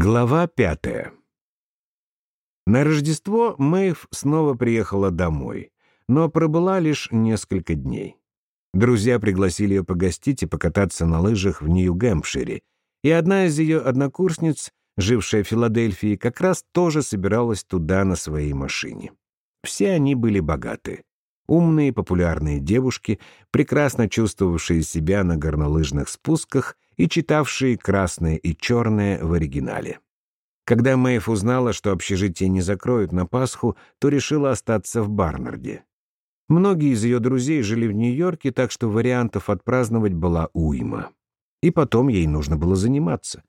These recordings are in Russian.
Глава пятая. На Рождество Мэйв снова приехала домой, но пробыла лишь несколько дней. Друзья пригласили ее погостить и покататься на лыжах в Нью-Гэмпшире, и одна из ее однокурсниц, жившая в Филадельфии, как раз тоже собиралась туда на своей машине. Все они были богаты. Умные, популярные девушки, прекрасно чувствовавшие себя на горнолыжных спусках и читавшие «Красное и черное» в оригинале. Когда Мэйв узнала, что общежитие не закроют на Пасху, то решила остаться в Барнарде. Многие из ее друзей жили в Нью-Йорке, так что вариантов отпраздновать была уйма. И потом ей нужно было заниматься.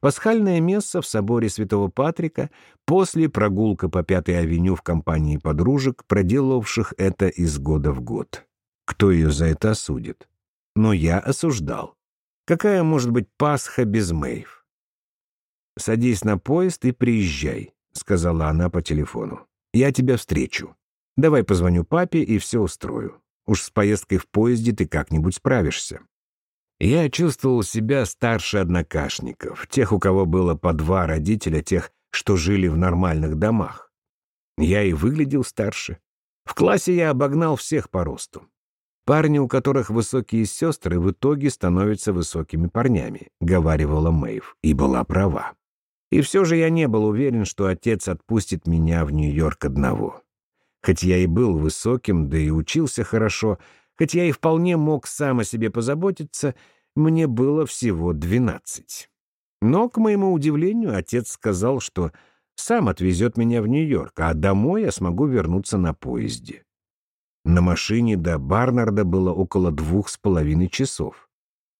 Пасхальное место в соборе Святого Патрика, после прогулка по Пятой авеню в компании подружек, проделавших это из года в год. Кто ее за это осудит? Но я осуждал. Какая может быть Пасха без Мэйв? «Садись на поезд и приезжай», — сказала она по телефону. «Я тебя встречу. Давай позвоню папе и все устрою. Уж с поездкой в поезде ты как-нибудь справишься». Я чувствовал себя старше однокашников, тех, у кого было по два родителя, тех, что жили в нормальных домах. Я и выглядел старше. В классе я обогнал всех по росту. Парни, у которых высокие сестры, в итоге становятся высокими парнями, говаривала Мэйв, и была права. И все же я не был уверен, что отец отпустит меня в Нью-Йорк одного. Хоть я и был высоким, да и учился хорошо, хоть я и вполне мог сам о себе позаботиться, мне было всего двенадцать. Но, к моему удивлению, отец сказал, что сам отвезет меня в Нью-Йорк, а домой я смогу вернуться на поезде. На машине до Барнарда было около двух с половиной часов.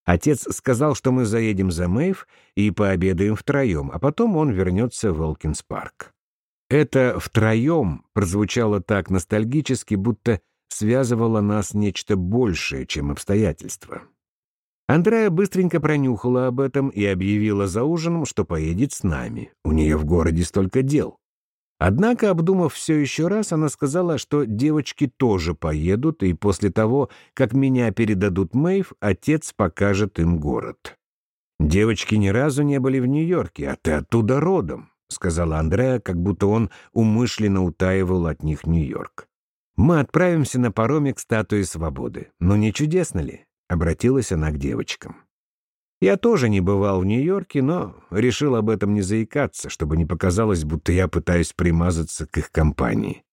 Отец сказал, что мы заедем за Мэйв и пообедаем втроем, а потом он вернется в Элкинс-парк. Это «втроем» прозвучало так ностальгически, будто связывало нас нечто большее, чем обстоятельства. Андрея быстренько пронюхала об этом и объявила за ужином, что поедет с нами. У нее в городе столько дел. Однако, обдумав все еще раз, она сказала, что девочки тоже поедут, и после того, как меня передадут Мэйв, отец покажет им город. «Девочки ни разу не были в Нью-Йорке, а ты оттуда родом», — сказала Андреа, как будто он умышленно утаивал от них Нью-Йорк. «Мы отправимся на пароме к статуе свободы. Но не чудесно ли?» — обратилась она к девочкам. Я тоже не бывал в Нью-Йорке, но решил об этом не заикаться, чтобы не показалось, будто я пытаюсь примазаться к их компании.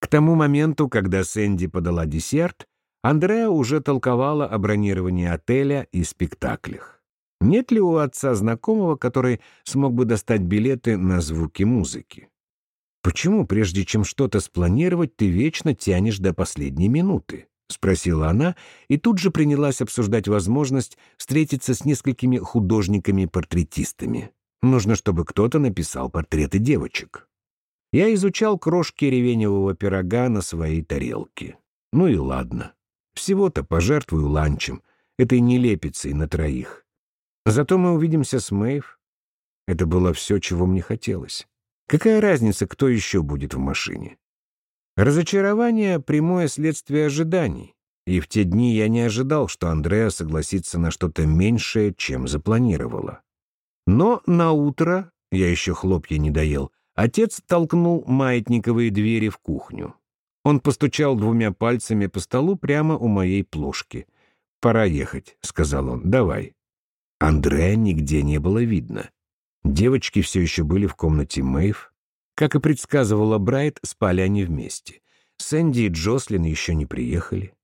К тому моменту, когда Сэнди подала десерт, Андреа уже толковала о бронировании отеля и спектаклях. Нет ли у отца знакомого, который смог бы достать билеты на звуки музыки? Почему, прежде чем что-то спланировать, ты вечно тянешь до последней минуты? — спросила она, и тут же принялась обсуждать возможность встретиться с несколькими художниками-портретистами. Нужно, чтобы кто-то написал портреты девочек. Я изучал крошки ревеневого пирога на своей тарелке. Ну и ладно. Всего-то пожертвую ланчем, этой нелепицей на троих. Зато мы увидимся с Мэйв. Это было все, чего мне хотелось. Какая разница, кто еще будет в машине? Разочарование — прямое следствие ожиданий, и в те дни я не ожидал, что Андреа согласится на что-то меньшее, чем запланировала. Но на утро, я еще хлопья не доел, отец толкнул маятниковые двери в кухню. Он постучал двумя пальцами по столу прямо у моей плошки. «Пора ехать», — сказал он, — «давай». Андреа нигде не было видно. Девочки все еще были в комнате Мэйв, как и предсказывала Брайт, спали они вместе. Сэнди и Джослин еще не приехали.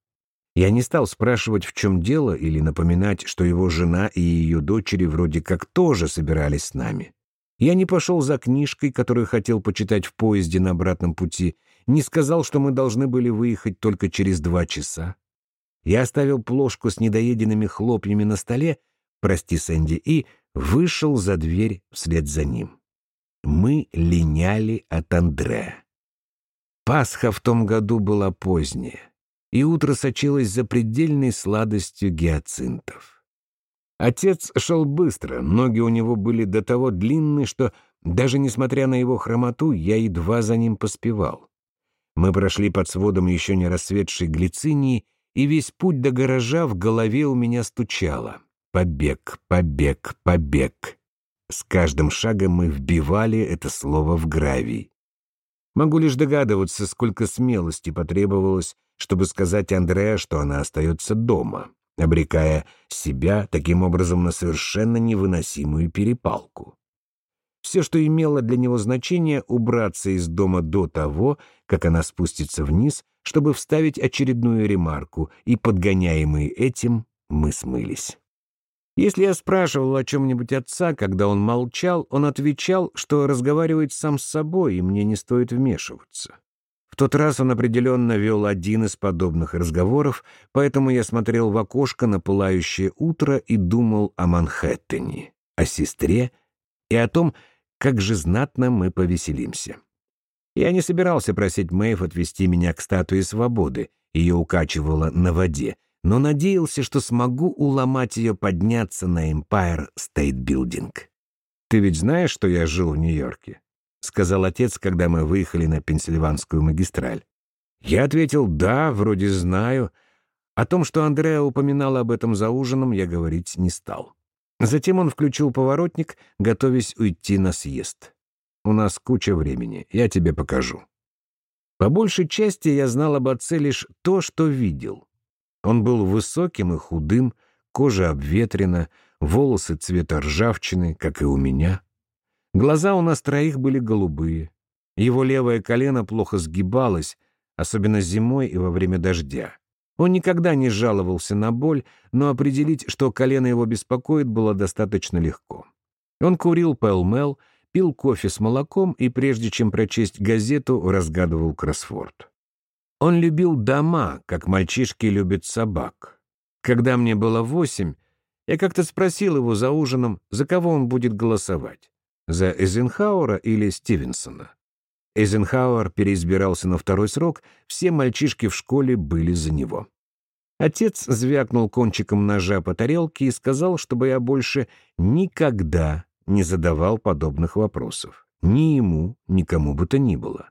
Я не стал спрашивать, в чем дело, или напоминать, что его жена и ее дочери вроде как тоже собирались с нами. Я не пошел за книжкой, которую хотел почитать в поезде на обратном пути, не сказал, что мы должны были выехать только через два часа. Я оставил плошку с недоеденными хлопьями на столе, прости, Сэнди, и вышел за дверь вслед за ним мы линяли от Андре. Пасха в том году была поздняя, и утро сочилось за предельной сладостью гиацинтов. Отец шел быстро, ноги у него были до того длинны, что, даже несмотря на его хромоту, я едва за ним поспевал. Мы прошли под сводом еще не рассветшей глицинии, и весь путь до гаража в голове у меня стучало. Побег, побег, побег. С каждым шагом мы вбивали это слово в гравий. Могу лишь догадываться, сколько смелости потребовалось, чтобы сказать Андреа, что она остается дома, обрекая себя таким образом на совершенно невыносимую перепалку. Все, что имело для него значение, убраться из дома до того, как она спустится вниз, чтобы вставить очередную ремарку, и, подгоняемые этим, мы смылись. Если я спрашивал о чем-нибудь отца, когда он молчал, он отвечал, что разговаривает сам с собой, и мне не стоит вмешиваться. В тот раз он определенно вел один из подобных разговоров, поэтому я смотрел в окошко на пылающее утро и думал о Манхэттене, о сестре и о том, как же знатно мы повеселимся. Я не собирался просить Мэйв отвезти меня к статуе свободы, ее укачивало на воде, но надеялся, что смогу уломать ее подняться на Empire State Building. «Ты ведь знаешь, что я жил в Нью-Йорке?» — сказал отец, когда мы выехали на Пенсильванскую магистраль. Я ответил «да, вроде знаю». О том, что Андреа упоминала об этом за ужином, я говорить не стал. Затем он включил поворотник, готовясь уйти на съезд. «У нас куча времени, я тебе покажу». По большей части я знал об отце лишь то, что видел. Он был высоким и худым, кожа обветрена, волосы цвета ржавчины, как и у меня. Глаза у нас троих были голубые. Его левое колено плохо сгибалось, особенно зимой и во время дождя. Он никогда не жаловался на боль, но определить, что колено его беспокоит, было достаточно легко. Он курил пэл-мэл, пил кофе с молоком и, прежде чем прочесть газету, разгадывал кроссворд. Он любил дома, как мальчишки любят собак. Когда мне было восемь, я как-то спросил его за ужином, за кого он будет голосовать. За Эйзенхауэра или Стивенсона. Эйзенхауэр переизбирался на второй срок, все мальчишки в школе были за него. Отец звякнул кончиком ножа по тарелке и сказал, чтобы я больше никогда не задавал подобных вопросов. Ни ему, ни кому бы то ни было.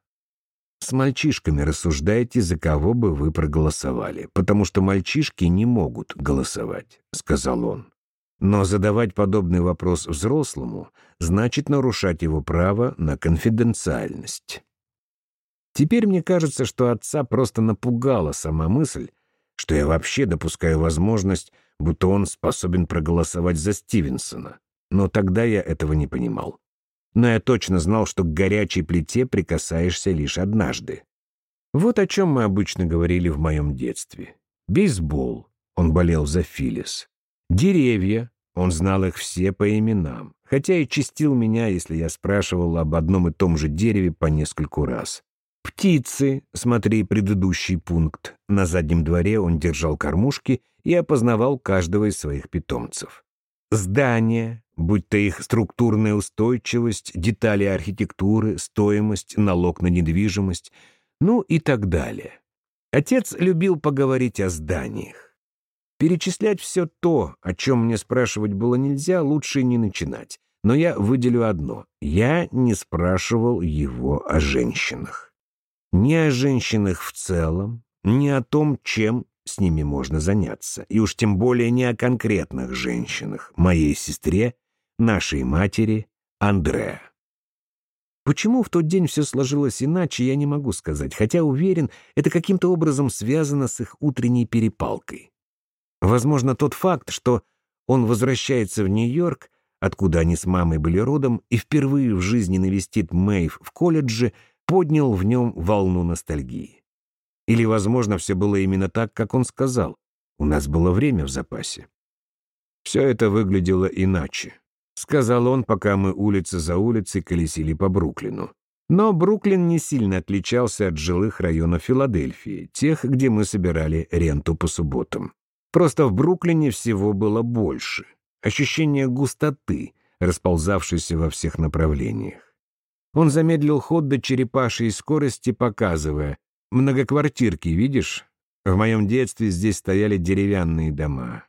С мальчишками рассуждайте, за кого бы вы проголосовали, потому что мальчишки не могут голосовать, — сказал он. Но задавать подобный вопрос взрослому значит нарушать его право на конфиденциальность. Теперь мне кажется, что отца просто напугала сама мысль, что я вообще допускаю возможность, будто он способен проголосовать за Стивенсона. Но тогда я этого не понимал. Но я точно знал, что к горячей плите прикасаешься лишь однажды. Вот о чем мы обычно говорили в моем детстве. Бейсбол. Он болел за Филис. Деревья, он знал их все по именам, хотя и чистил меня, если я спрашивал об одном и том же дереве по нескольку раз. Птицы, смотри предыдущий пункт. На заднем дворе он держал кормушки и опознавал каждого из своих питомцев. Здания, будь то их структурная устойчивость, детали архитектуры, стоимость, налог на недвижимость, ну и так далее. Отец любил поговорить о зданиях. Перечислять все то, о чем мне спрашивать было нельзя, лучше не начинать. Но я выделю одно. Я не спрашивал его о женщинах. Ни о женщинах в целом, ни о том, чем с ними можно заняться. И уж тем более не о конкретных женщинах, моей сестре, нашей матери, Андреа. Почему в тот день все сложилось иначе, я не могу сказать, хотя уверен, это каким-то образом связано с их утренней перепалкой. Возможно, тот факт, что он возвращается в Нью-Йорк, откуда они с мамой были родом, и впервые в жизни навестит Мэйв в колледже, поднял в нем волну ностальгии. Или, возможно, все было именно так, как он сказал. У нас было время в запасе. Все это выглядело иначе, сказал он, пока мы улица за улицей колесили по Бруклину. Но Бруклин не сильно отличался от жилых районов Филадельфии, тех, где мы собирали ренту по субботам. Просто в Бруклине всего было больше. Ощущение густоты, расползавшейся во всех направлениях. Он замедлил ход до черепашьей скорости, показывая. «Многоквартирки, видишь? В моем детстве здесь стояли деревянные дома.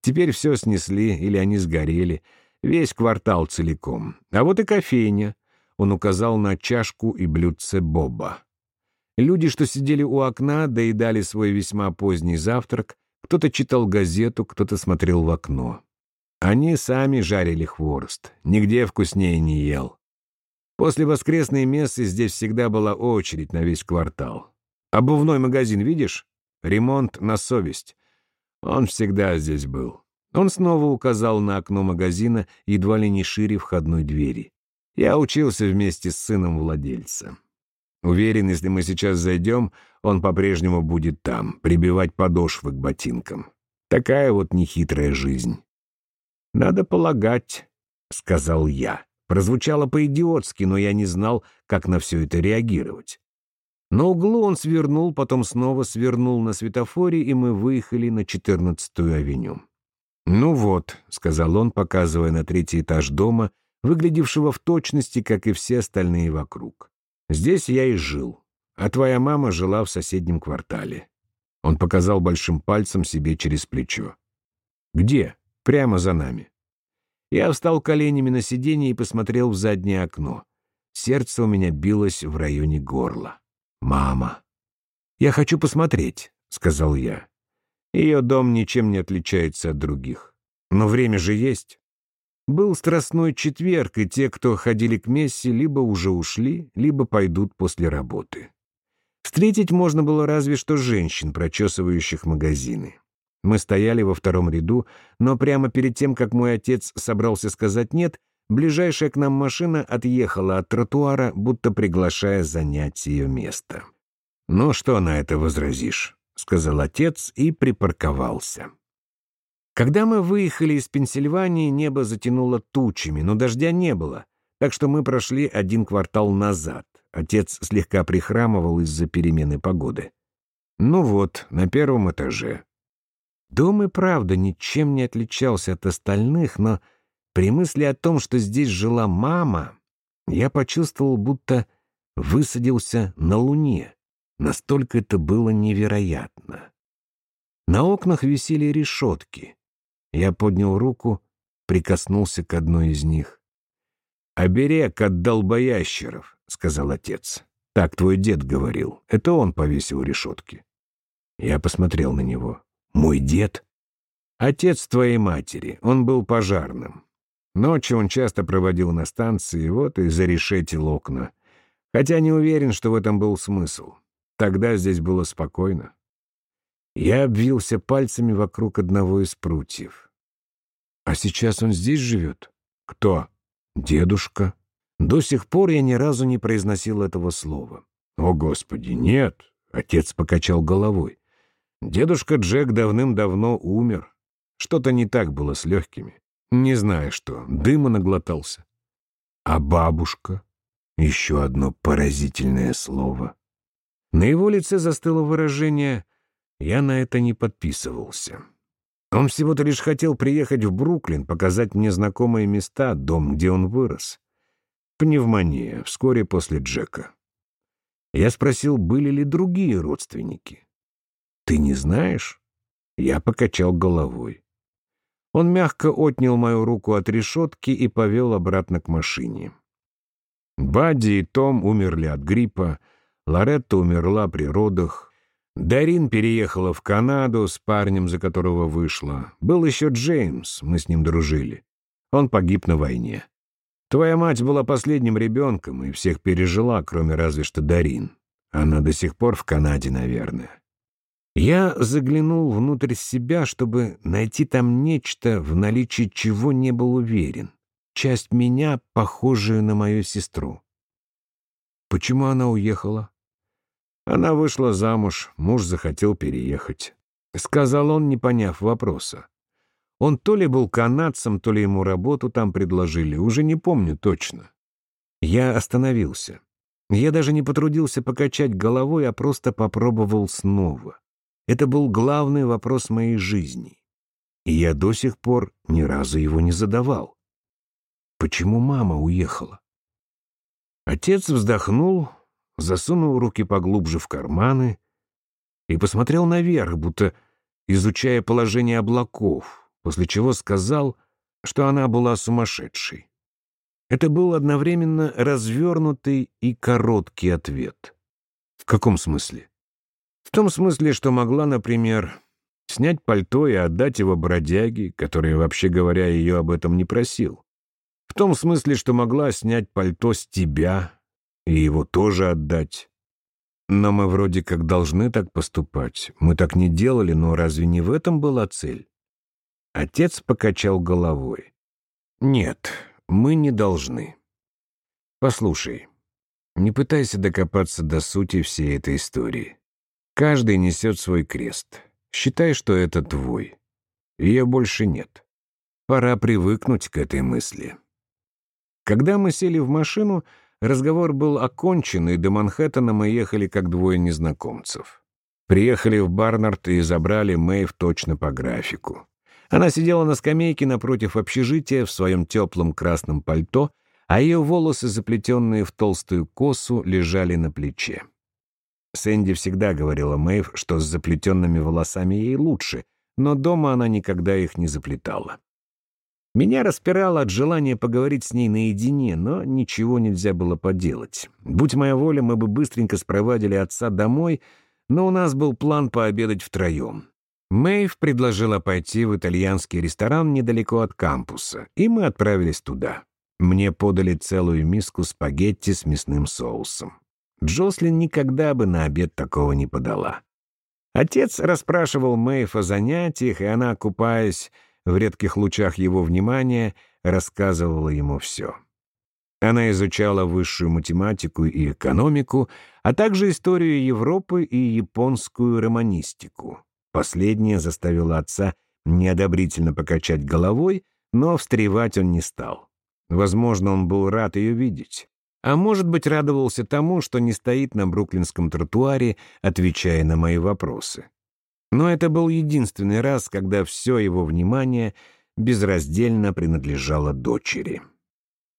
Теперь все снесли или они сгорели. Весь квартал целиком. А вот и кофейня». Он указал на чашку и блюдце Боба. Люди, что сидели у окна, доедали свой весьма поздний завтрак, кто-то читал газету, кто-то смотрел в окно. Они сами жарили хворост, нигде вкуснее не ел. После воскресной мессы здесь всегда была очередь на весь квартал. Обувной магазин, видишь? Ремонт на совесть. Он всегда здесь был. Он снова указал на окно магазина, едва ли не шире входной двери. Я учился вместе с сыном владельца. Уверен, если мы сейчас зайдем, он по-прежнему будет там, прибивать подошвы к ботинкам. Такая вот нехитрая жизнь. «Надо полагать», — сказал я. Прозвучало по-идиотски, но я не знал, как на все это реагировать. На углу он свернул, потом снова свернул на светофоре, и мы выехали на 14-ю авеню. «Ну вот», — сказал он, показывая на третий этаж дома, выглядевшего в точности, как и все остальные вокруг. «Здесь я и жил, а твоя мама жила в соседнем квартале». Он показал большим пальцем себе через плечо. «Где?» «Прямо за нами». Я встал коленями на сиденье и посмотрел в заднее окно. Сердце у меня билось в районе горла. «Мама!» «Я хочу посмотреть», — сказал я. Ее дом ничем не отличается от других. Но время же есть. Был страстной четверг, и те, кто ходили к мессе, либо уже ушли, либо пойдут после работы. Встретить можно было разве что женщин, прочесывающих магазины. Мы стояли во втором ряду, но прямо перед тем, как мой отец собрался сказать «нет», ближайшая к нам машина отъехала от тротуара, будто приглашая занять ее место. «Ну что на это возразишь?» — сказал отец и припарковался. Когда мы выехали из Пенсильвании, небо затянуло тучами, но дождя не было, так что мы прошли один квартал назад. Отец слегка прихрамывал из-за перемены погоды. Ну вот, на первом этаже. Дом и правда ничем не отличался от остальных, но при мысли о том, что здесь жила мама, я почувствовал, будто высадился на Луне. Настолько это было невероятно. На окнах висели решетки. Я поднял руку, прикоснулся к одной из них. «Оберег от долбоящеров», — сказал отец. «Так твой дед говорил. Это он повесил решетки». Я посмотрел на него. «Мой дед?» «Отец твоей матери. Он был пожарным. Ночью он часто проводил на станции, вот и зарешетил окна. Хотя не уверен, что в этом был смысл. Тогда здесь было спокойно. Я обвился пальцами вокруг одного из прутьев. А сейчас он здесь живет? Кто? Дедушка. До сих пор я ни разу не произносил этого слова. О, Господи, нет! Отец покачал головой. Дедушка Джек давным-давно умер. Что-то не так было с легкими. Не знаю что, дыма наглотался. А бабушка? Еще одно поразительное слово. На его лице застыло выражение «я на это не подписывался». Он всего-то лишь хотел приехать в Бруклин, показать мне знакомые места, дом, где он вырос. Пневмония, вскоре после Джека. Я спросил, были ли другие родственники. «Ты не знаешь?» Я покачал головой. Он мягко отнял мою руку от решетки и повел обратно к машине. Бадди и Том умерли от гриппа, Лоретта умерла при родах. Дарин переехала в Канаду с парнем, за которого вышла. Был еще Джеймс, мы с ним дружили. Он погиб на войне. Твоя мать была последним ребенком и всех пережила, кроме разве что Дарин. Она до сих пор в Канаде, наверное. Я заглянул внутрь себя, чтобы найти там нечто, в наличии чего не был уверен. Часть меня, похожую на мою сестру. Почему она уехала? Она вышла замуж, муж захотел переехать. Сказал он, не поняв вопроса. Он то ли был канадцем, то ли ему работу там предложили, уже не помню точно. Я остановился. Я даже не потрудился покачать головой, а просто попробовал снова. Это был главный вопрос моей жизни. И я до сих пор ни разу его не задавал. Почему мама уехала? Отец вздохнул, засунул руки поглубже в карманы и посмотрел наверх, будто изучая положение облаков, после чего сказал, что она была сумасшедшей. Это был одновременно развернутый и короткий ответ. В каком смысле? В том смысле, что могла, например, снять пальто и отдать его бродяге, который, вообще говоря, ее об этом не просил. В том смысле, что могла снять пальто с тебя и его тоже отдать. Но мы вроде как должны так поступать. Мы так не делали, но разве не в этом была цель? Отец покачал головой. Нет, мы не должны. Послушай, не пытайся докопаться до сути всей этой истории. Каждый несет свой крест. Считай, что это твой. Ее больше нет. Пора привыкнуть к этой мысли. Когда мы сели в машину, разговор был окончен, и до Манхэттена мы ехали как двое незнакомцев. Приехали в Барнард и забрали Мэйв точно по графику. Она сидела на скамейке напротив общежития в своем теплом красном пальто, а ее волосы, заплетенные в толстую косу, лежали на плече. Сэнди всегда говорила Мэйв, что с заплетенными волосами ей лучше, но дома она никогда их не заплетала. Меня распирало от желания поговорить с ней наедине, но ничего нельзя было поделать. Будь моя воля, мы бы быстренько спровадили отца домой, но у нас был план пообедать втроем. Мэйв предложила пойти в итальянский ресторан недалеко от кампуса, и мы отправились туда. Мне подали целую миску спагетти с мясным соусом. Джослин никогда бы на обед такого не подала. Отец расспрашивал Мэйв о занятиях, и она, купаясь в редких лучах его внимания, рассказывала ему все. Она изучала высшую математику и экономику, а также историю Европы и японскую романистику. Последняя заставила отца неодобрительно покачать головой, но встревать он не стал. Возможно, он был рад ее видеть. А может быть, радовался тому, что не стоит на бруклинском тротуаре, отвечая на мои вопросы. Но это был единственный раз, когда все его внимание безраздельно принадлежало дочери.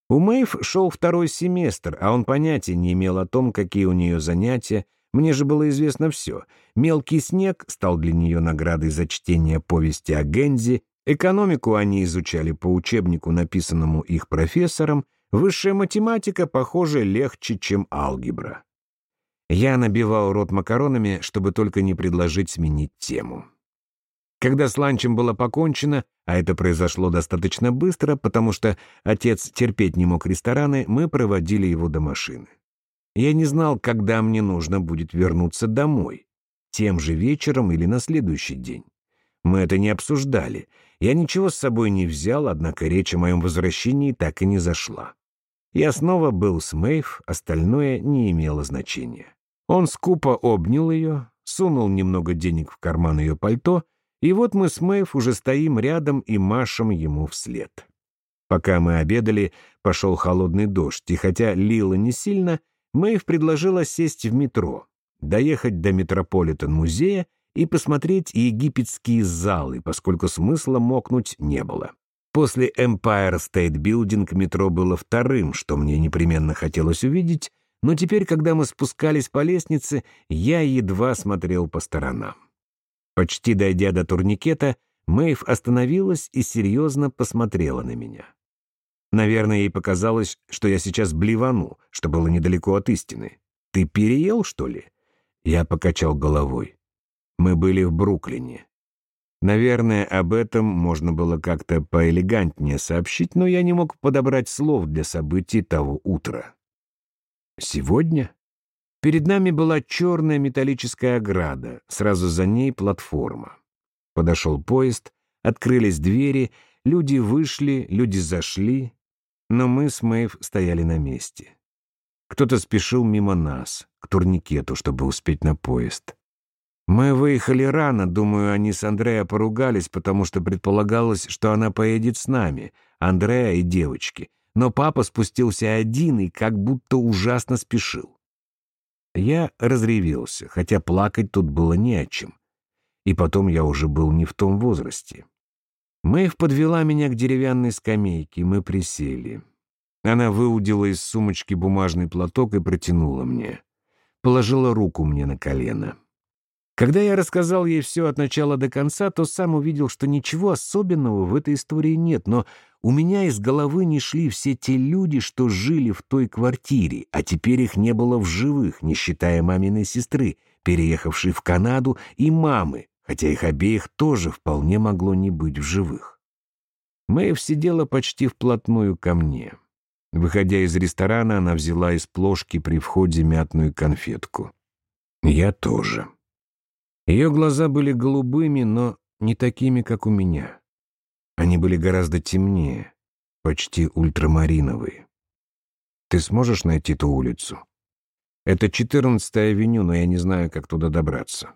У Мэйв шел второй семестр, а он понятия не имел о том, какие у нее занятия, мне же было известно все. «Мелкий снег» стал для нее наградой за чтение повести о Гензи, экономику они изучали по учебнику, написанному их профессором, высшая математика, похоже, легче, чем алгебра. Я набивал рот макаронами, чтобы только не предложить сменить тему. Когда с ланчем было покончено, а это произошло достаточно быстро, потому что отец терпеть не мог рестораны, мы проводили его до машины. Я не знал, когда мне нужно будет вернуться домой, тем же вечером или на следующий день. Мы это не обсуждали. Я ничего с собой не взял, однако речь о моем возвращении так и не зашла. Я снова был с Мэйв, остальное не имело значения. Он скупо обнял ее, сунул немного денег в карман ее пальто, и вот мы с Мэйв уже стоим рядом и машем ему вслед. Пока мы обедали, пошел холодный дождь, и хотя лило не сильно, Мэйв предложила сесть в метро, доехать до Метрополитен-музея и посмотреть египетские залы, поскольку смысла мокнуть не было. После Empire State Building метро было вторым, что мне непременно хотелось увидеть, но теперь, когда мы спускались по лестнице, я едва смотрел по сторонам. Почти дойдя до турникета, Мэйв остановилась и серьезно посмотрела на меня. Наверное, ей показалось, что я сейчас блевану, что было недалеко от истины. «Ты переел, что ли?» Я покачал головой. Мы были в Бруклине. Наверное, об этом можно было как-то поэлегантнее сообщить, но я не мог подобрать слов для событий того утра. Сегодня? Перед нами была черная металлическая ограда, сразу за ней платформа. Подошел поезд, открылись двери, люди вышли, люди зашли, но мы с Мэйв стояли на месте. Кто-то спешил мимо нас, к турникету, чтобы успеть на поезд. Мы выехали рано, думаю, они с Андреа поругались, потому что предполагалось, что она поедет с нами, Андреа и девочки. Но папа спустился один и как будто ужасно спешил. Я разревелся, хотя плакать тут было не о чем. И потом я уже был не в том возрасте. Мэйв подвела меня к деревянной скамейке, мы присели. Она выудила из сумочки бумажный платок и протянула мне. Положила руку мне на колено. Когда я рассказал ей все от начала до конца, то сам увидел, что ничего особенного в этой истории нет, но у меня из головы не шли все те люди, что жили в той квартире, а теперь их не было в живых, не считая маминой сестры, переехавшей в Канаду, и мамы, хотя их обеих тоже вполне могло не быть в живых. Мэйв сидела почти вплотную ко мне. Выходя из ресторана, она взяла из плошки при входе мятную конфетку. Я тоже. Ее глаза были голубыми, но не такими, как у меня. Они были гораздо темнее, почти ультрамариновые. Ты сможешь найти ту улицу? Это 14-я авеню, но я не знаю, как туда добраться.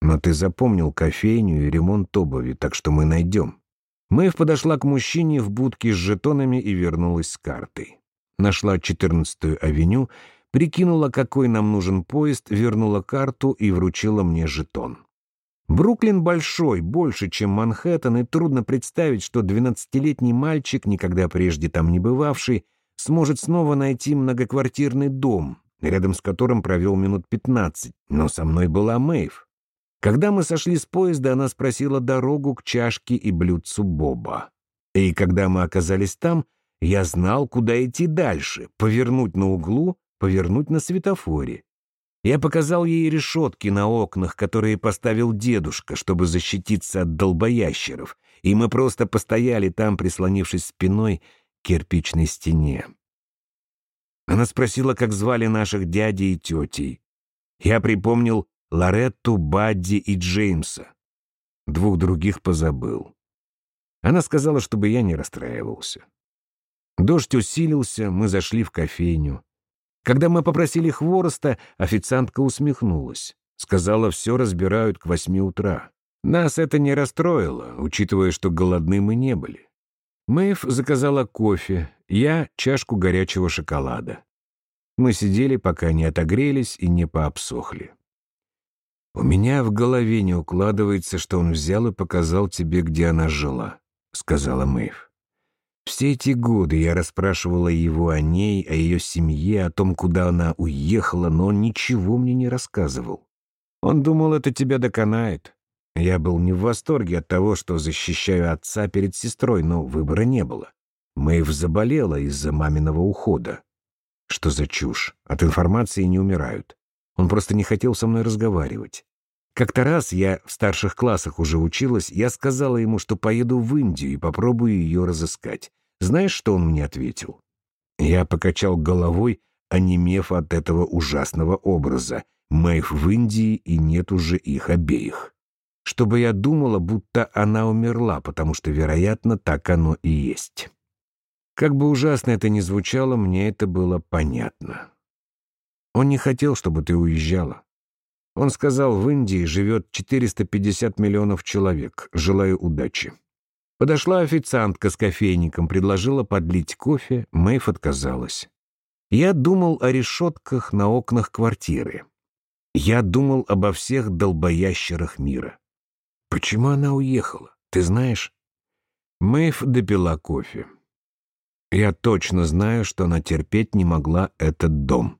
Но ты запомнил кофейню и ремонт обуви, так что мы найдем. Мэйв подошла к мужчине в будке с жетонами и вернулась с картой. Нашла 14-ю авеню, прикинула, какой нам нужен поезд, вернула карту и вручила мне жетон. Бруклин большой, больше, чем Манхэттен, и трудно представить, что 12-летний мальчик, никогда прежде там не бывавший, сможет снова найти многоквартирный дом, рядом с которым провел минут 15, но со мной была Мэйв. Когда мы сошли с поезда, она спросила дорогу к чашке и блюдцу Боба. И когда мы оказались там, я знал, куда идти дальше, повернуть на углу, повернуть на светофоре. Я показал ей решетки на окнах, которые поставил дедушка, чтобы защититься от долбоящеров, и мы просто постояли там, прислонившись спиной к кирпичной стене. Она спросила, как звали наших дядей и тетей. Я припомнил Лоретту, Бадди и Джеймса. Двух других позабыл. Она сказала, чтобы я не расстраивался. Дождь усилился, мы зашли в кофейню. Когда мы попросили хвороста, официантка усмехнулась. Сказала, все разбирают к восьми утра. Нас это не расстроило, учитывая, что голодны мы не были. Мэйв заказала кофе, я — чашку горячего шоколада. Мы сидели, пока не отогрелись и не пообсохли. «У меня в голове не укладывается, что он взял и показал тебе, где она жила», — сказала Мэйв. Все эти годы я расспрашивала его о ней, о ее семье, о том, куда она уехала, но он ничего мне не рассказывал. Он думал, это тебя доконает. Я был не в восторге от того, что защищаю отца перед сестрой, но выбора не было. Мэйв заболела из-за маминого ухода. Что за чушь? От информации не умирают. Он просто не хотел со мной разговаривать. Как-то раз я в старших классах уже училась, я сказала ему, что поеду в Индию и попробую ее разыскать. Знаешь, что он мне ответил? Я покачал головой, онемев от этого ужасного образа. Мэйв в Индии, и нет уже их обеих. Чтобы я думала, будто она умерла, потому что, вероятно, так оно и есть. Как бы ужасно это ни звучало, мне это было понятно. Он не хотел, чтобы ты уезжала. Он сказал, в Индии живет 450 миллионов человек. Желаю удачи. Подошла официантка с кофейником, предложила подлить кофе, Мэйв отказалась. Я думал о решетках на окнах квартиры. Я думал обо всех долбоящерах мира. Почему она уехала, ты знаешь? Мэйв допила кофе. Я точно знаю, что она терпеть не могла этот дом.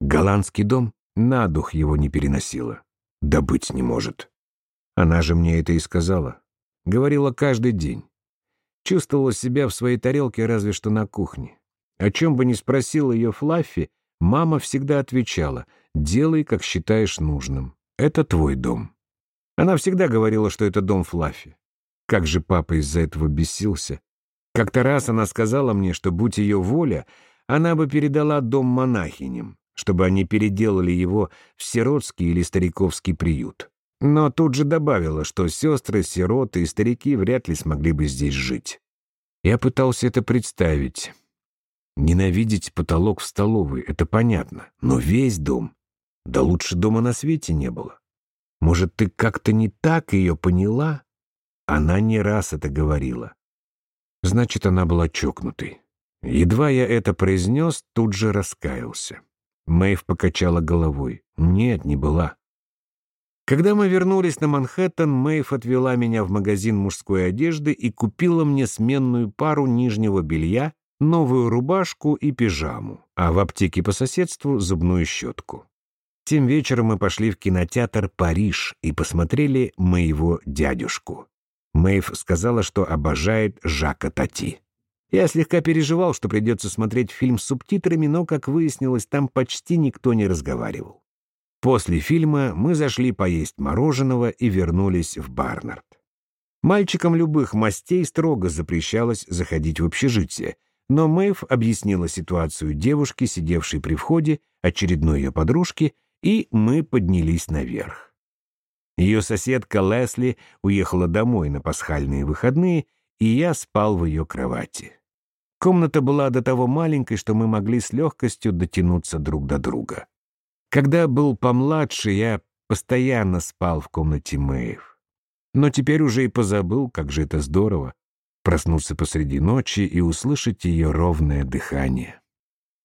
Голландский дом на дух его не переносила. Да быть не может. Она же мне это и сказала. Говорила каждый день. Чувствовала себя в своей тарелке разве что на кухне. О чем бы ни спросил ее Флаффи, мама всегда отвечала «Делай, как считаешь нужным. Это твой дом». Она всегда говорила, что это дом Флаффи. Как же папа из-за этого бесился. Как-то раз она сказала мне, что, будь ее воля, она бы передала дом монахиням чтобы они переделали его в сиротский или стариковский приют. Но тут же добавила, что сестры, сироты и старики вряд ли смогли бы здесь жить. Я пытался это представить. Ненавидеть потолок в столовой — это понятно, но весь дом... Да лучше дома на свете не было. Может, ты как-то не так ее поняла? Она не раз это говорила. Значит, она была чокнутой. Едва я это произнес, тут же раскаялся. Мэйв покачала головой. «Нет, не была». Когда мы вернулись на Манхэттен, Мэйв отвела меня в магазин мужской одежды и купила мне сменную пару нижнего белья, новую рубашку и пижаму, а в аптеке по соседству зубную щетку. Тем вечером мы пошли в кинотеатр «Париж» и посмотрели «Моего дядюшку». Мэйв сказала, что обожает Жака Тати. Я слегка переживал, что придется смотреть фильм с субтитрами, но, как выяснилось, там почти никто не разговаривал. После фильма мы зашли поесть мороженого и вернулись в Барнард. Мальчикам любых мастей строго запрещалось заходить в общежитие, но Мэйв объяснила ситуацию девушке, сидевшей при входе, очередной ее подружки, и мы поднялись наверх. Ее соседка Лесли уехала домой на пасхальные выходные, и я спал в ее кровати. Комната была до того маленькой, что мы могли с легкостью дотянуться друг до друга. Когда был помладше, я постоянно спал в комнате Мэйв. Но теперь уже и позабыл, как же это здорово проснуться посреди ночи и услышать ее ровное дыхание.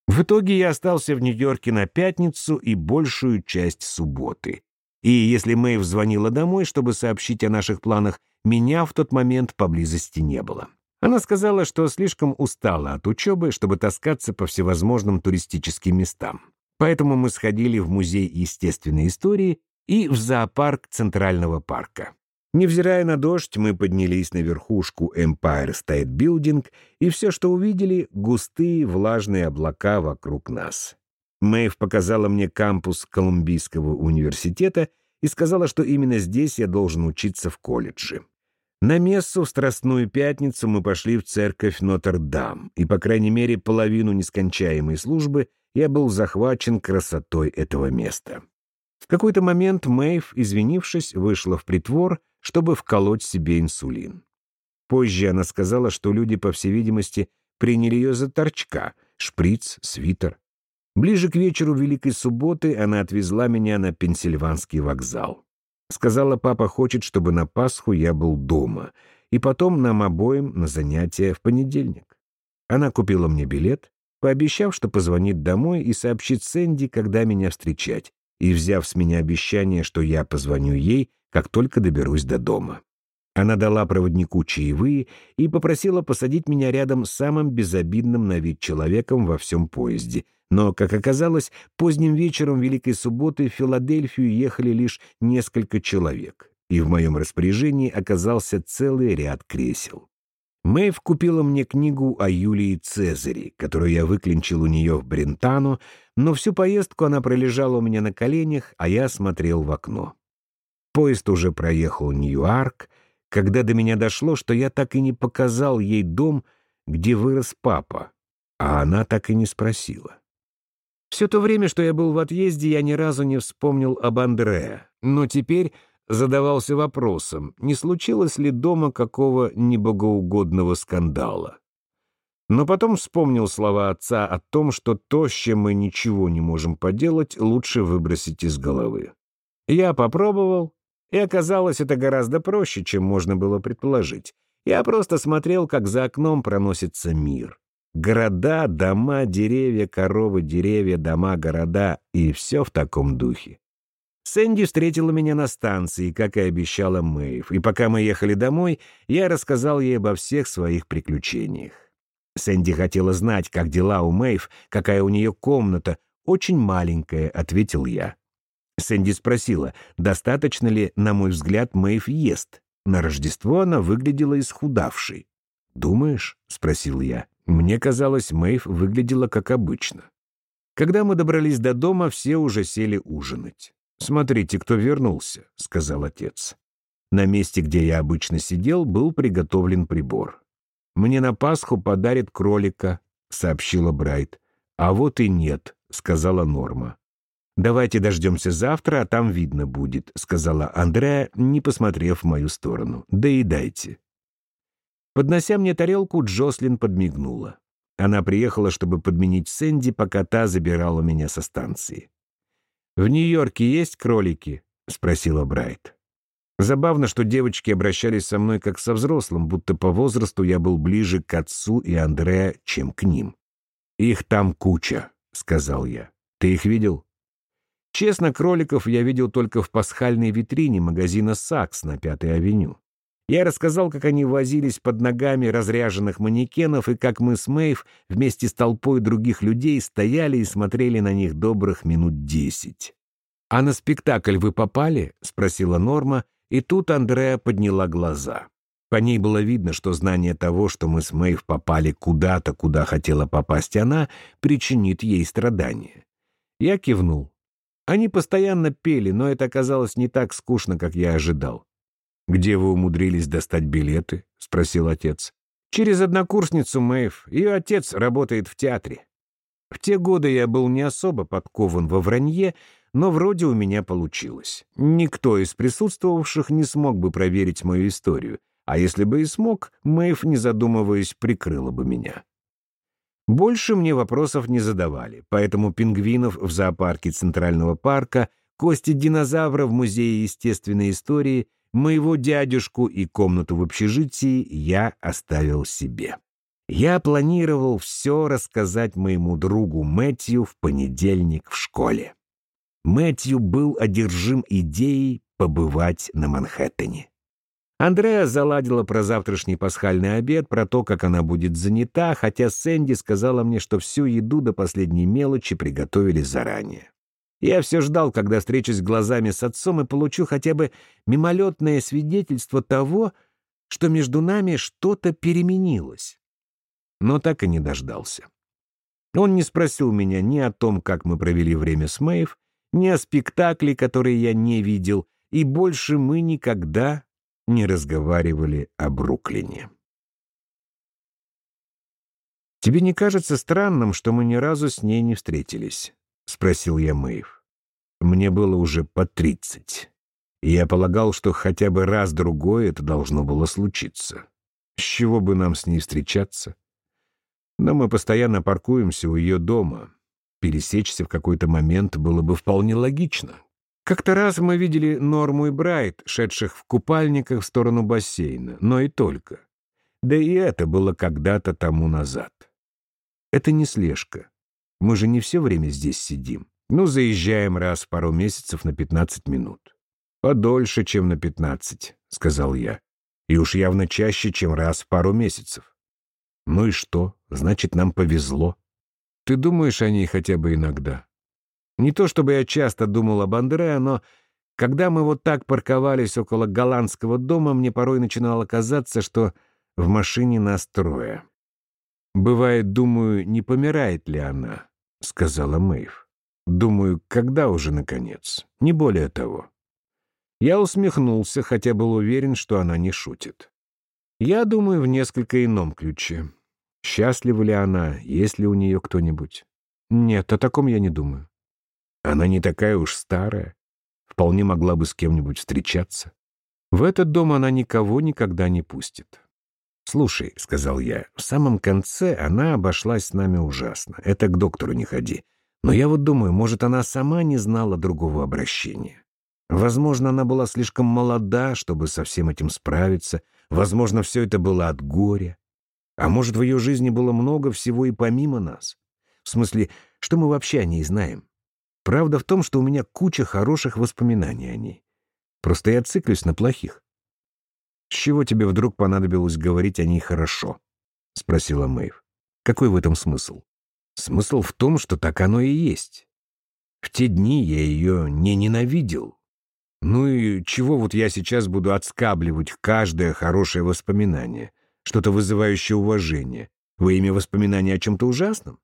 В итоге я остался в Нью-Йорке на пятницу и большую часть субботы. И если Мэйв звонила домой, чтобы сообщить о наших планах, меня в тот момент поблизости не было. Она сказала, что слишком устала от учебы, чтобы таскаться по всевозможным туристическим местам. Поэтому мы сходили в Музей естественной истории и в зоопарк Центрального парка. Невзирая на дождь, мы поднялись на верхушку Empire State Building, и все, что увидели — густые влажные облака вокруг нас. Мэйв показала мне кампус Колумбийского университета и сказала, что именно здесь я должен учиться в колледже. На мессу в Страстную Пятницу мы пошли в церковь Нотр-Дам, и, по крайней мере, половину нескончаемой службы я был захвачен красотой этого места. В какой-то момент Мэйв, извинившись, вышла в притвор, чтобы вколоть себе инсулин. Позже она сказала, что люди, по всей видимости, приняли ее за торчка, шприц, свитер. Ближе к вечеру Великой Субботы она отвезла меня на Пенсильванский вокзал. Сказала, папа хочет, чтобы на Пасху я был дома, и потом нам обоим на занятия в понедельник. Она купила мне билет, пообещав, что позвонит домой и сообщит Сэнди, когда меня встречать, и взяв с меня обещание, что я позвоню ей, как только доберусь до дома. Она дала проводнику чаевые и попросила посадить меня рядом с самым безобидным на вид человеком во всем поезде — но, как оказалось, поздним вечером Великой Субботы в Филадельфию ехали лишь несколько человек, и в моем распоряжении оказался целый ряд кресел. Мэйв купила мне книгу о Юлии Цезаре, которую я выклинчил у нее в Брентану, но всю поездку она пролежала у меня на коленях, а я смотрел в окно. Поезд уже проехал Нью-Арк, когда до меня дошло, что я так и не показал ей дом, где вырос папа, а она так и не спросила. Все то время, что я был в отъезде, я ни разу не вспомнил об Андре, но теперь задавался вопросом, не случилось ли дома какого небогоугодного скандала. Но потом вспомнил слова отца о том, что то, с чем мы ничего не можем поделать, лучше выбросить из головы. Я попробовал, и оказалось это гораздо проще, чем можно было предположить. Я просто смотрел, как за окном проносится мир. Города, дома, деревья, коровы, деревья, дома, города и все в таком духе. Сэнди встретила меня на станции, как и обещала Мэйв, и пока мы ехали домой, я рассказал ей обо всех своих приключениях. Сэнди хотела знать, как дела у Мэйв, какая у нее комната, очень маленькая, ответил я. Сэнди спросила, достаточно ли, на мой взгляд, Мэйв ест. На Рождество она выглядела исхудавшей. «Думаешь?» — спросил я. Мне казалось, Мэйв выглядела как обычно. Когда мы добрались до дома, все уже сели ужинать. «Смотрите, кто вернулся», — сказал отец. На месте, где я обычно сидел, был приготовлен прибор. «Мне на Пасху подарят кролика», — сообщила Брайт. «А вот и нет», — сказала Норма. «Давайте дождемся завтра, а там видно будет», — сказала Андреа, не посмотрев в мою сторону. «Доедайте». Поднося мне тарелку, Джослин подмигнула. Она приехала, чтобы подменить Сэнди, пока та забирала меня со станции. «В Нью-Йорке есть кролики?» — спросила Брайт. Забавно, что девочки обращались со мной как со взрослым, будто по возрасту я был ближе к отцу и Андреа, чем к ним. «Их там куча», — сказал я. «Ты их видел?» Честно, кроликов я видел только в пасхальной витрине магазина «Сакс» на Пятой авеню. Я рассказал, как они возились под ногами разряженных манекенов и как мы с Мэйв вместе с толпой других людей стояли и смотрели на них добрых минут десять. «А на спектакль вы попали?» — спросила Норма, и тут Андреа подняла глаза. По ней было видно, что знание того, что мы с Мэйв попали куда-то, куда хотела попасть она, причинит ей страдания. Я кивнул. Они постоянно пели, но это оказалось не так скучно, как я ожидал. «Где вы умудрились достать билеты?» — спросил отец. «Через однокурсницу Мэйв. Ее отец работает в театре». В те годы я был не особо подкован во вранье, но вроде у меня получилось. Никто из присутствовавших не смог бы проверить мою историю, а если бы и смог, Мэйв, не задумываясь, прикрыла бы меня. Больше мне вопросов не задавали, поэтому пингвинов в зоопарке Центрального парка, кости динозавра в Музее естественной истории, моего дядюшку и комнату в общежитии я оставил себе. Я планировал все рассказать моему другу Мэтью в понедельник в школе. Мэтью был одержим идеей побывать на Манхэттене. Андреа заладила про завтрашний пасхальный обед, про то, как она будет занята, хотя Сэнди сказала мне, что всю еду до последней мелочи приготовили заранее. Я все ждал, когда встречусь глазами с отцом и получу хотя бы мимолетное свидетельство того, что между нами что-то переменилось. Но так и не дождался. Он не спросил меня ни о том, как мы провели время с Мэйв, ни о спектакле, который я не видел, и больше мы никогда не разговаривали о Бруклине. «Тебе не кажется странным, что мы ни разу с ней не встретились?» — спросил я Мэйв. Мне было уже по тридцать, я полагал, что хотя бы раз-другой это должно было случиться. С чего бы нам с ней встречаться? Но мы постоянно паркуемся у ее дома. Пересечься в какой-то момент было бы вполне логично, как-то раз мы видели Норму и Брайт, шедших в купальниках в сторону бассейна, но и только. Да и это было когда-то тому назад. Это не слежка. Мы же не все время здесь сидим. Ну, заезжаем раз в пару месяцев на 15 минут. Подольше, чем на 15, сказал я. И уж явно чаще, чем раз в пару месяцев. Ну и что? Значит, нам повезло. Ты думаешь о ней хотя бы иногда? Не то чтобы я часто думал об Андре, но когда мы вот так парковались около голландского дома, мне порой начинало казаться, что в машине нас трое. «Бывает, думаю, не помирает ли она?» — сказала Мэйв. «Думаю, когда уже, наконец? Не более того». Я усмехнулся, хотя был уверен, что она не шутит. Я думаю в несколько ином ключе. Счастлива ли она, есть ли у нее кто-нибудь? Нет, о таком я не думаю. Она не такая уж старая. Вполне могла бы с кем-нибудь встречаться. В этот дом она никого никогда не пустит. «Слушай», — сказал я, — «в самом конце она обошлась с нами ужасно. Это к доктору не ходи. Но я вот думаю, может, она сама не знала другого обращения. Возможно, она была слишком молода, чтобы со всем этим справиться. Возможно, все это было от горя. А может, в ее жизни было много всего и помимо нас. В смысле, что мы вообще о ней знаем? Правда в том, что у меня куча хороших воспоминаний о ней. Просто я циклюсь на плохих. «С чего тебе вдруг понадобилось говорить о ней хорошо?» — спросила Мэйв. «Какой в этом смысл?» «Смысл в том, что так оно и есть. В те дни я ее не ненавидел. Ну и чего вот я сейчас буду отскабливать каждое хорошее воспоминание, что-то вызывающее уважение, во имя воспоминания о чем-то ужасном?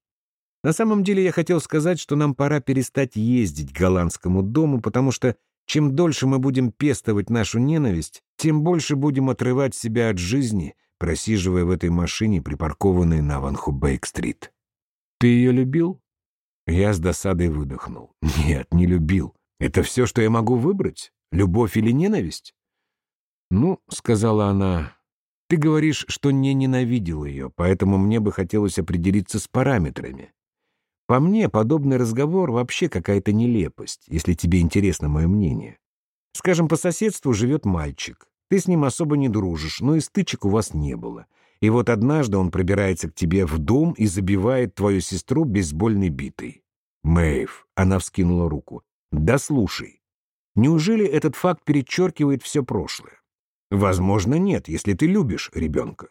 На самом деле я хотел сказать, что нам пора перестать ездить к голландскому дому, потому что чем дольше мы будем пестовать нашу ненависть, тем больше будем отрывать себя от жизни, просиживая в этой машине, припаркованной на Ванхубейк-стрит. Ты ее любил? Я с досадой выдохнул. Нет, не любил. Это все, что я могу выбрать? Любовь или ненависть? Ну, сказала она, ты говоришь, что не ненавидел ее, поэтому мне бы хотелось определиться с параметрами. По мне, подобный разговор вообще какая-то нелепость, если тебе интересно мое мнение. Скажем, по соседству живет мальчик. Ты с ним особо не дружишь, но и стычек у вас не было. И вот однажды он пробирается к тебе в дом и забивает твою сестру бейсбольной битой. Мэйв, она вскинула руку. Да слушай. Неужели этот факт перечеркивает все прошлое? Возможно, нет, если ты любишь ребенка.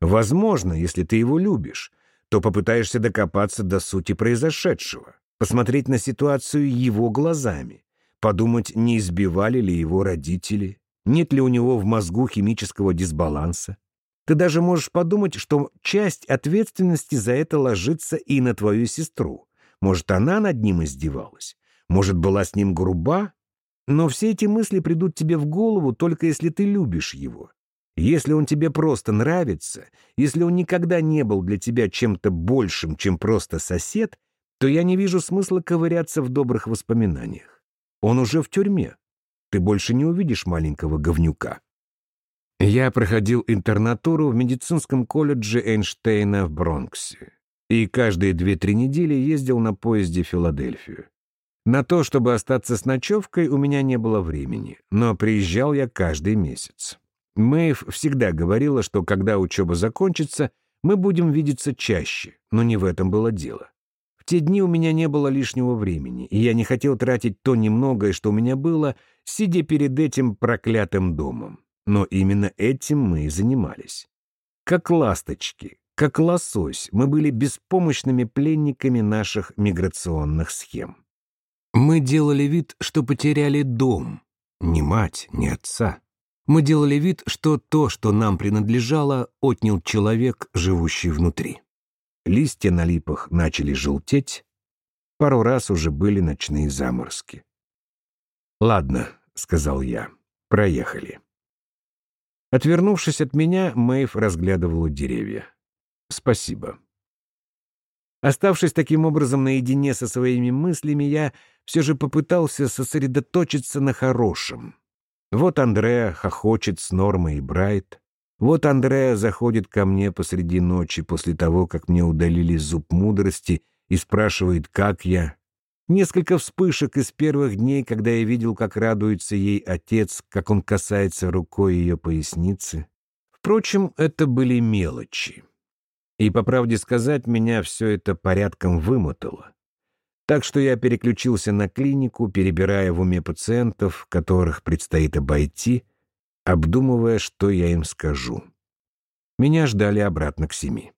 Возможно, если ты его любишь то попытаешься докопаться до сути произошедшего, посмотреть на ситуацию его глазами, подумать, не избивали ли его родители, нет ли у него в мозгу химического дисбаланса. Ты даже можешь подумать, что часть ответственности за это ложится и на твою сестру. Может, она над ним издевалась. Может, была с ним груба? Но все эти мысли придут тебе в голову только если ты любишь его. Если он тебе просто нравится, если он никогда не был для тебя чем-то большим, чем просто сосед, то я не вижу смысла ковыряться в добрых воспоминаниях. Он уже в тюрьме. Ты больше не увидишь маленького говнюка. Я проходил интернатуру в медицинском колледже Эйнштейна в Бронксе и каждые две-три недели ездил на поезде в Филадельфию. На то, чтобы остаться с ночевкой, у меня не было времени, но приезжал я каждый месяц. Мэйв всегда говорила, что когда учеба закончится, мы будем видеться чаще, но не в этом было дело. В те дни у меня не было лишнего времени, и я не хотел тратить то немногое, что у меня было, сидя перед этим проклятым домом. Но именно этим мы и занимались. Как ласточки, как лосось, мы были беспомощными пленниками наших миграционных схем. Мы делали вид, что потеряли дом. Ни мать, ни отца. Мы делали вид, что то, что нам принадлежало, отнял человек, живущий внутри. Листья на липах начали желтеть. Пару раз уже были ночные заморозки. «Ладно», — сказал я, — «проехали». Отвернувшись от меня, Мэйв разглядывала деревья. «Спасибо». Оставшись таким образом наедине со своими мыслями, я все же попытался сосредоточиться на хорошем. Вот Андреа хохочет с Нормой и Брайт. Вот Андреа заходит ко мне посреди ночи после того, как мне удалили зуб мудрости, и спрашивает, как я. Несколько вспышек из первых дней, когда я видел, как радуется ей отец, как он касается рукой ее поясницы. Впрочем, это были мелочи. И, по правде сказать, меня все это порядком вымотало. Так что я переключился на клинику, перебирая в уме пациентов, которых предстоит обойти, обдумывая, что я им скажу. Меня ждали обратно к семи.